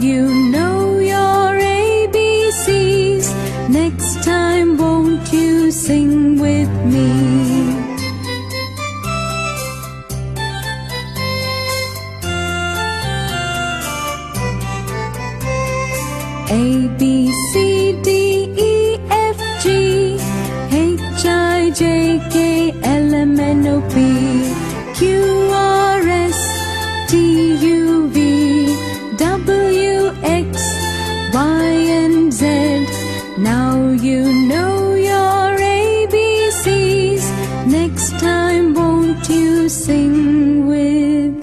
You know your ABCs. Next time, won't you sing with me? A B C D E F G H I J K time won't you sing with